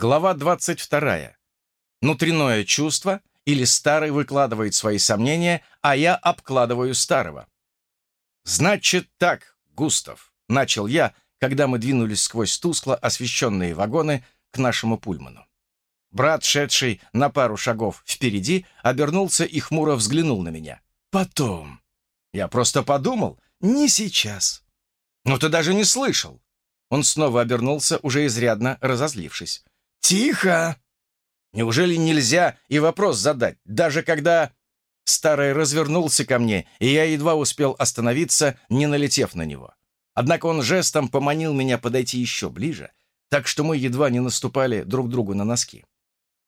Глава 22. Внутреннее чувство или старый выкладывает свои сомнения, а я обкладываю старого. «Значит так, Густав», — начал я, когда мы двинулись сквозь тускло освещенные вагоны к нашему пульману. Брат, шедший на пару шагов впереди, обернулся и хмуро взглянул на меня. «Потом». Я просто подумал, не сейчас. «Ну ты даже не слышал». Он снова обернулся, уже изрядно разозлившись. «Тихо!» Неужели нельзя и вопрос задать, даже когда... Старый развернулся ко мне, и я едва успел остановиться, не налетев на него. Однако он жестом поманил меня подойти еще ближе, так что мы едва не наступали друг другу на носки.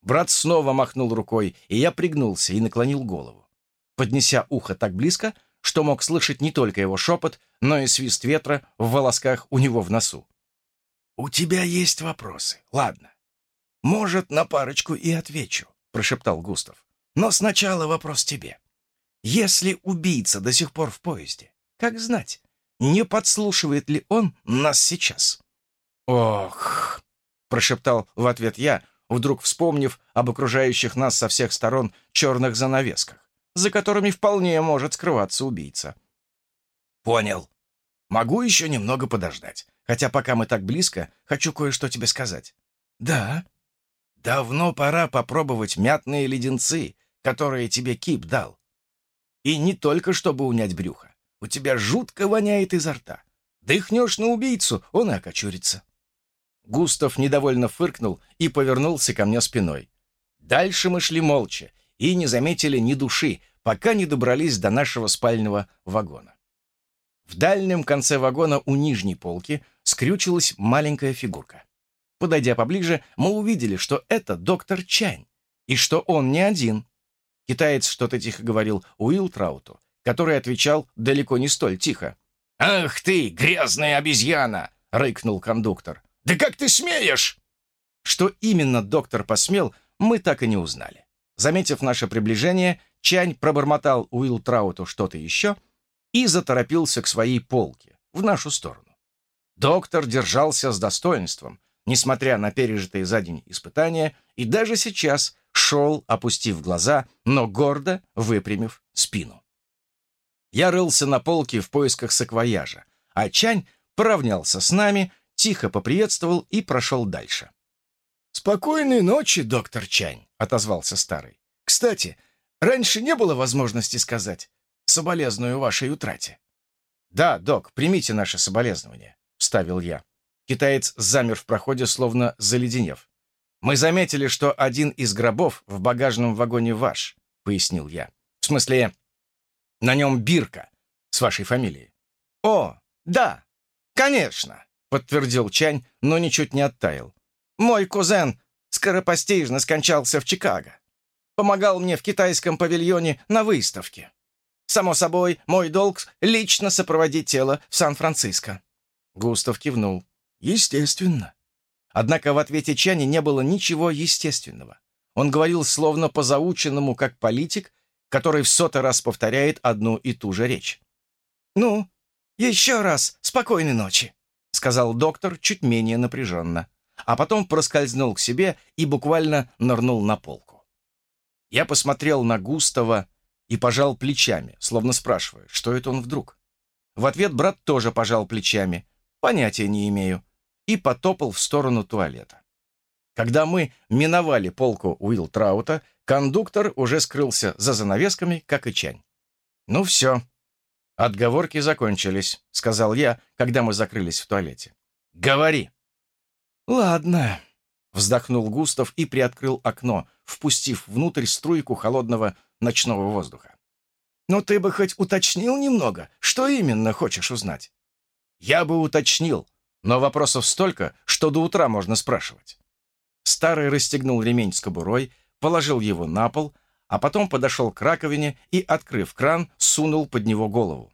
Брат снова махнул рукой, и я пригнулся и наклонил голову, поднеся ухо так близко, что мог слышать не только его шепот, но и свист ветра в волосках у него в носу. «У тебя есть вопросы. Ладно. «Может, на парочку и отвечу», — прошептал Густав. «Но сначала вопрос тебе. Если убийца до сих пор в поезде, как знать, не подслушивает ли он нас сейчас?» «Ох!» — прошептал в ответ я, вдруг вспомнив об окружающих нас со всех сторон черных занавесках, за которыми вполне может скрываться убийца. «Понял. Могу еще немного подождать, хотя пока мы так близко, хочу кое-что тебе сказать». «Да», Давно пора попробовать мятные леденцы, которые тебе Кип дал. И не только чтобы унять брюхо. У тебя жутко воняет изо рта. Дыхнешь на убийцу, он и окочурится. Густав недовольно фыркнул и повернулся ко мне спиной. Дальше мы шли молча и не заметили ни души, пока не добрались до нашего спального вагона. В дальнем конце вагона у нижней полки скрючилась маленькая фигурка. Подойдя поближе, мы увидели, что это доктор Чань, и что он не один. Китаец что-то тихо говорил Уилл Трауту, который отвечал далеко не столь тихо. «Ах ты, грязная обезьяна!» — рыкнул кондуктор. «Да как ты смеешь?» Что именно доктор посмел, мы так и не узнали. Заметив наше приближение, Чань пробормотал Уилл Трауту что-то еще и заторопился к своей полке, в нашу сторону. Доктор держался с достоинством, несмотря на пережитые за день испытания, и даже сейчас шел, опустив глаза, но гордо выпрямив спину. Я рылся на полке в поисках саквояжа, а Чань поравнялся с нами, тихо поприветствовал и прошел дальше. «Спокойной ночи, доктор Чань», — отозвался старый. «Кстати, раньше не было возможности сказать «соболезную вашей утрате». «Да, док, примите наше соболезнование», — вставил я. Китаец замер в проходе, словно заледенев. «Мы заметили, что один из гробов в багажном вагоне ваш», — пояснил я. «В смысле, на нем бирка с вашей фамилией». «О, да, конечно», — подтвердил Чань, но ничуть не оттаял. «Мой кузен скоропостижно скончался в Чикаго. Помогал мне в китайском павильоне на выставке. Само собой, мой долг — лично сопроводить тело в Сан-Франциско». Густав кивнул. Естественно. Однако в ответе Чани не было ничего естественного. Он говорил словно по заученному, как политик, который в сотый раз повторяет одну и ту же речь. «Ну, еще раз спокойной ночи», — сказал доктор чуть менее напряженно, а потом проскользнул к себе и буквально нырнул на полку. Я посмотрел на Густава и пожал плечами, словно спрашивая, что это он вдруг. В ответ брат тоже пожал плечами. Понятия не имею и потопал в сторону туалета. Когда мы миновали полку Уилл Траута, кондуктор уже скрылся за занавесками, как и Чань. «Ну все, отговорки закончились», — сказал я, когда мы закрылись в туалете. «Говори». «Ладно», — вздохнул Густав и приоткрыл окно, впустив внутрь струйку холодного ночного воздуха. «Но ты бы хоть уточнил немного, что именно хочешь узнать?» «Я бы уточнил, но вопросов столько, что до утра можно спрашивать. Старый расстегнул ремень с кобурой, положил его на пол, а потом подошел к раковине и, открыв кран, сунул под него голову.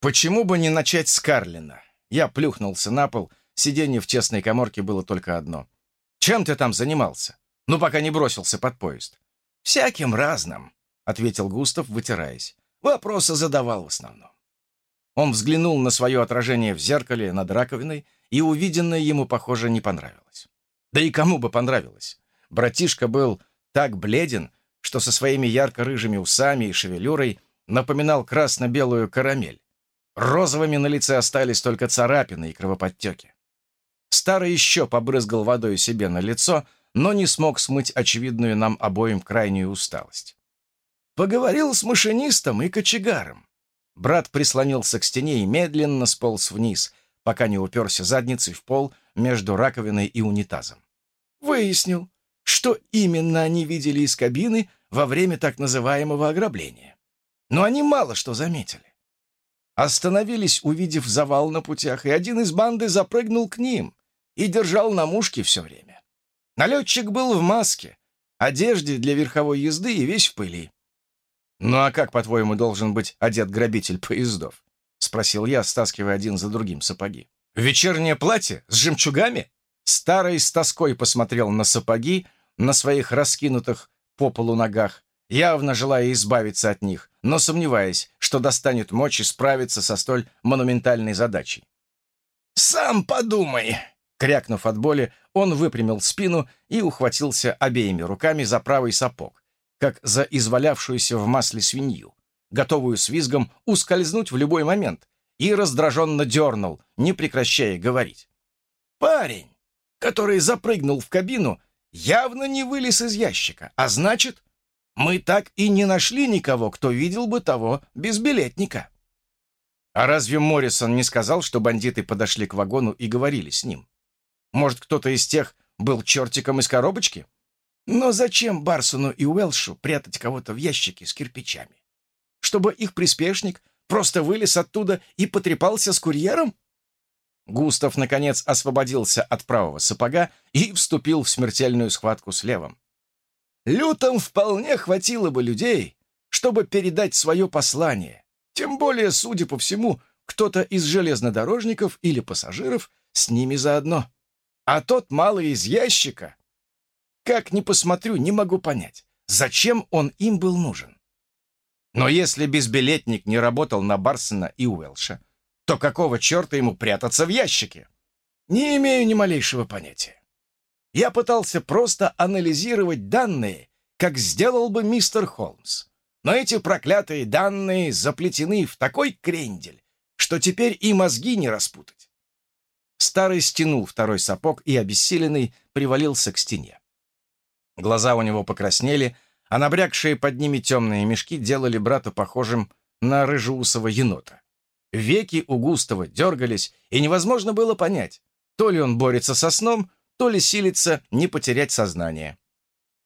Почему бы не начать с Карлина? Я плюхнулся на пол, сиденье в тесной коморке было только одно. Чем ты там занимался? Ну, пока не бросился под поезд. Всяким разным, — ответил Густав, вытираясь. Вопросы задавал в основном. Он взглянул на свое отражение в зеркале над раковиной, и увиденное ему, похоже, не понравилось. Да и кому бы понравилось? Братишка был так бледен, что со своими ярко-рыжими усами и шевелюрой напоминал красно-белую карамель. Розовыми на лице остались только царапины и кровоподтеки. Старый еще побрызгал водой себе на лицо, но не смог смыть очевидную нам обоим крайнюю усталость. Поговорил с машинистом и кочегаром. Брат прислонился к стене и медленно сполз вниз, пока не уперся задницей в пол между раковиной и унитазом. Выяснил, что именно они видели из кабины во время так называемого ограбления. Но они мало что заметили. Остановились, увидев завал на путях, и один из банды запрыгнул к ним и держал на мушке все время. Налетчик был в маске, одежде для верховой езды и весь в пыли. «Ну а как, по-твоему, должен быть одет грабитель поездов?» — спросил я, стаскивая один за другим сапоги. «В вечернее платье? С жемчугами?» Старый с тоской посмотрел на сапоги, на своих раскинутых по полу ногах, явно желая избавиться от них, но сомневаясь, что достанет мочи справиться со столь монументальной задачей. «Сам подумай!» Крякнув от боли, он выпрямил спину и ухватился обеими руками за правый сапог, как за извалявшуюся в масле свинью, готовую с визгом ускользнуть в любой момент, и раздраженно дернул, не прекращая говорить. «Парень, который запрыгнул в кабину, явно не вылез из ящика, а значит, мы так и не нашли никого, кто видел бы того безбилетника». А разве Моррисон не сказал, что бандиты подошли к вагону и говорили с ним? Может, кто-то из тех был чертиком из коробочки? Но зачем Барсону и Уэлшу прятать кого-то в ящике с кирпичами? Чтобы их приспешник просто вылез оттуда и потрепался с курьером? Густав, наконец, освободился от правого сапога и вступил в смертельную схватку с левым. Лютом вполне хватило бы людей, чтобы передать свое послание. Тем более, судя по всему, кто-то из железнодорожников или пассажиров с ними заодно. А тот малый из ящика как ни посмотрю, не могу понять, зачем он им был нужен. Но если безбилетник не работал на Барсона и Уэлша, то какого черта ему прятаться в ящике? Не имею ни малейшего понятия. Я пытался просто анализировать данные, как сделал бы мистер Холмс. Но эти проклятые данные заплетены в такой крендель, что теперь и мозги не распутать. Старый стянул второй сапог и, обессиленный, привалился к стене. Глаза у него покраснели, а набрякшие под ними темные мешки делали брата похожим на рыжеусого енота. Веки у Густава дергались, и невозможно было понять, то ли он борется со сном, то ли силится не потерять сознание.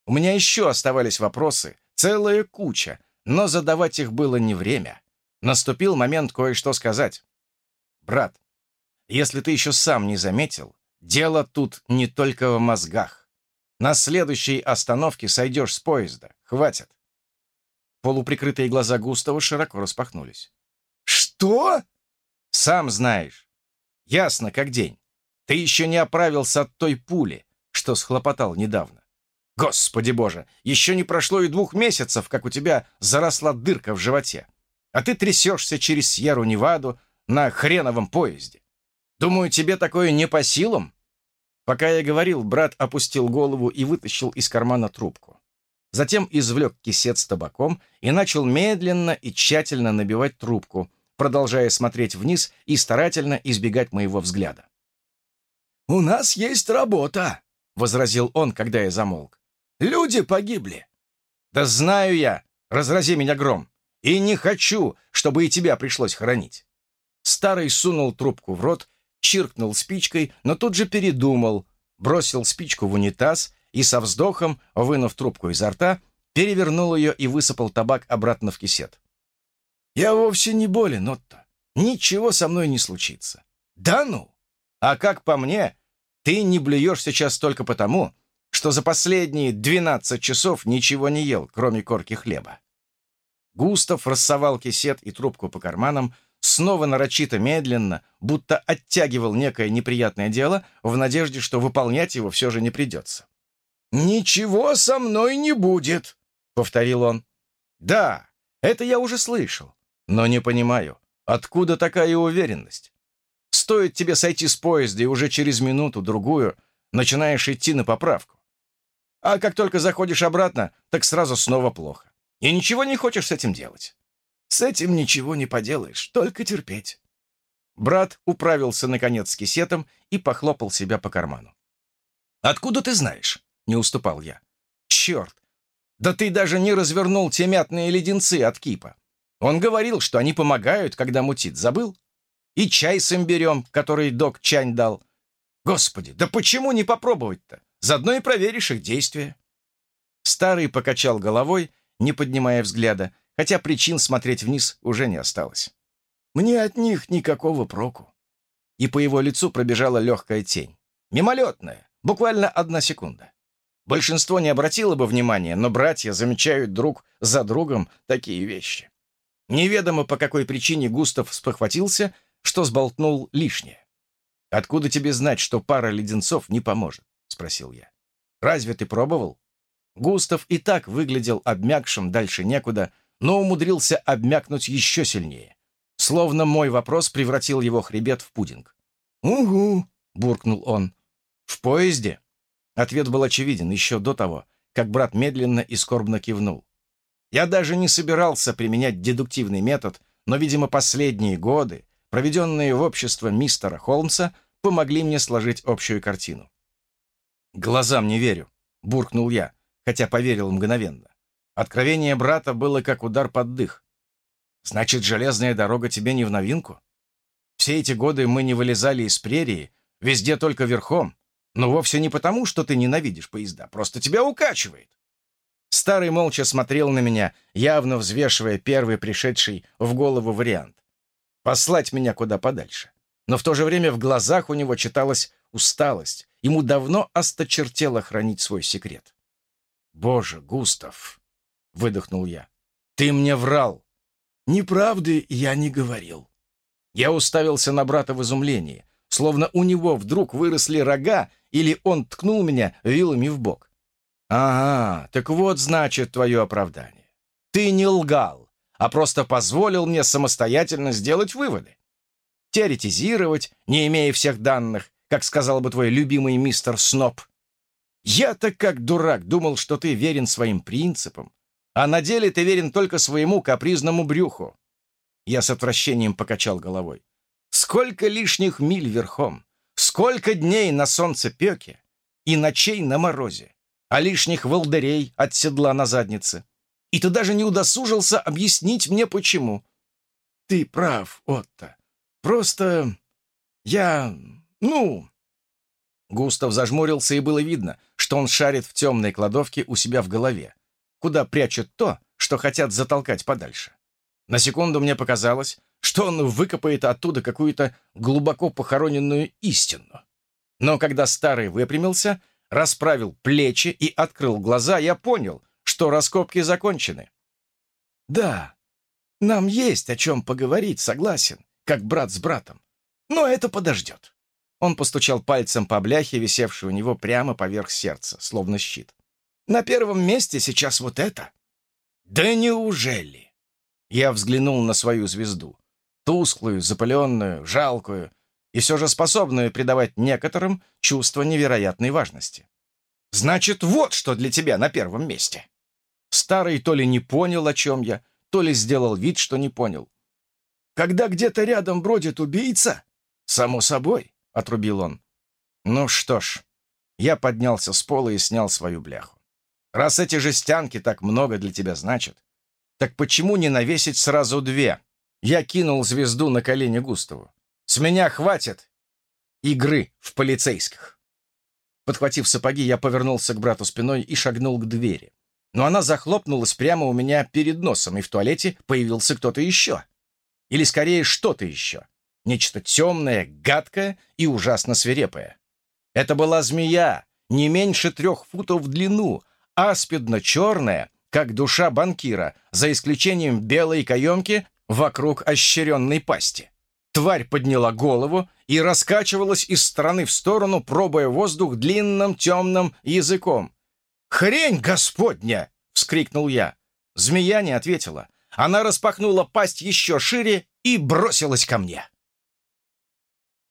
У меня еще оставались вопросы, целая куча, но задавать их было не время. Наступил момент кое-что сказать. «Брат, если ты еще сам не заметил, дело тут не только в мозгах. На следующей остановке сойдешь с поезда. Хватит. Полуприкрытые глаза Густава широко распахнулись. «Что?» «Сам знаешь. Ясно, как день. Ты еще не оправился от той пули, что схлопотал недавно. Господи боже, еще не прошло и двух месяцев, как у тебя заросла дырка в животе. А ты трясешься через Сьерру-Неваду на хреновом поезде. Думаю, тебе такое не по силам?» Пока я говорил, брат опустил голову и вытащил из кармана трубку. Затем извлек кисет с табаком и начал медленно и тщательно набивать трубку, продолжая смотреть вниз и старательно избегать моего взгляда. «У нас есть работа», — возразил он, когда я замолк. «Люди погибли». «Да знаю я, разрази меня гром, и не хочу, чтобы и тебя пришлось хоронить». Старый сунул трубку в рот чиркнул спичкой, но тут же передумал, бросил спичку в унитаз и со вздохом, вынув трубку изо рта, перевернул ее и высыпал табак обратно в кисет. «Я вовсе не болен, Отто. Ничего со мной не случится». «Да ну! А как по мне, ты не блюешь сейчас только потому, что за последние двенадцать часов ничего не ел, кроме корки хлеба». Густав рассовал кисет и трубку по карманам, снова нарочито медленно, будто оттягивал некое неприятное дело в надежде, что выполнять его все же не придется. «Ничего со мной не будет», — повторил он. «Да, это я уже слышал, но не понимаю, откуда такая уверенность? Стоит тебе сойти с поезда, и уже через минуту-другую начинаешь идти на поправку. А как только заходишь обратно, так сразу снова плохо. И ничего не хочешь с этим делать. С этим ничего не поделаешь, только терпеть. Брат управился, наконец, с кисетом и похлопал себя по карману. «Откуда ты знаешь?» — не уступал я. «Черт! Да ты даже не развернул те мятные леденцы от кипа. Он говорил, что они помогают, когда мутит. Забыл? И чай с имбирем, который док Чань дал. Господи, да почему не попробовать-то? Заодно и проверишь их действия». Старый покачал головой, не поднимая взгляда, хотя причин смотреть вниз уже не осталось. Мне от них никакого проку. И по его лицу пробежала легкая тень. Мимолетная, буквально одна секунда. Большинство не обратило бы внимания, но братья замечают друг за другом такие вещи. Неведомо по какой причине Густав спохватился, что сболтнул лишнее. «Откуда тебе знать, что пара леденцов не поможет?» — спросил я. «Разве ты пробовал?» Густав и так выглядел обмякшим дальше некуда, но умудрился обмякнуть еще сильнее. Словно мой вопрос превратил его хребет в пудинг. «Угу», — буркнул он. «В поезде?» Ответ был очевиден еще до того, как брат медленно и скорбно кивнул. Я даже не собирался применять дедуктивный метод, но, видимо, последние годы, проведенные в обществе мистера Холмса, помогли мне сложить общую картину. «Глазам не верю», — буркнул я, хотя поверил мгновенно. Откровение брата было как удар под дых. Значит, железная дорога тебе не в новинку? Все эти годы мы не вылезали из прерии, везде только верхом. Но вовсе не потому, что ты ненавидишь поезда, просто тебя укачивает. Старый молча смотрел на меня, явно взвешивая первый пришедший в голову вариант. Послать меня куда подальше. Но в то же время в глазах у него читалась усталость. Ему давно осточертело хранить свой секрет. «Боже, Густав!» — выдохнул я. «Ты мне врал!» Неправды я не говорил. Я уставился на брата в изумлении, словно у него вдруг выросли рога, или он ткнул меня вилами в бок. «Ага, так вот, значит, твое оправдание. Ты не лгал, а просто позволил мне самостоятельно сделать выводы. Теоретизировать, не имея всех данных, как сказал бы твой любимый мистер Сноп. Я-то как дурак думал, что ты верен своим принципам, а на деле ты верен только своему капризному брюху. Я с отвращением покачал головой. Сколько лишних миль верхом, сколько дней на солнце пеке и ночей на морозе, а лишних волдырей от седла на заднице. И ты даже не удосужился объяснить мне, почему. Ты прав, Отто. Просто я... ну... Густав зажмурился, и было видно, что он шарит в темной кладовке у себя в голове куда прячут то, что хотят затолкать подальше. На секунду мне показалось, что он выкопает оттуда какую-то глубоко похороненную истину. Но когда старый выпрямился, расправил плечи и открыл глаза, я понял, что раскопки закончены. «Да, нам есть о чем поговорить, согласен, как брат с братом. Но это подождет». Он постучал пальцем по бляхе, висевшей у него прямо поверх сердца, словно щит. На первом месте сейчас вот это». «Да неужели?» Я взглянул на свою звезду. Тусклую, запыленную, жалкую и все же способную придавать некоторым чувство невероятной важности. «Значит, вот что для тебя на первом месте!» Старый то ли не понял, о чем я, то ли сделал вид, что не понял. «Когда где-то рядом бродит убийца?» «Само собой», — отрубил он. «Ну что ж». Я поднялся с пола и снял свою бляху. Раз эти жестянки так много для тебя значат, так почему не навесить сразу две? Я кинул звезду на колени Густаву. С меня хватит игры в полицейских. Подхватив сапоги, я повернулся к брату спиной и шагнул к двери. Но она захлопнулась прямо у меня перед носом, и в туалете появился кто-то еще. Или скорее что-то еще. Нечто темное, гадкое и ужасно свирепое. Это была змея, не меньше трех футов в длину, аспидно-черная, как душа банкира, за исключением белой каемки вокруг ощеренной пасти. Тварь подняла голову и раскачивалась из стороны в сторону, пробуя воздух длинным темным языком. «Хрень господня!» — вскрикнул я. Змея не ответила. Она распахнула пасть еще шире и бросилась ко мне.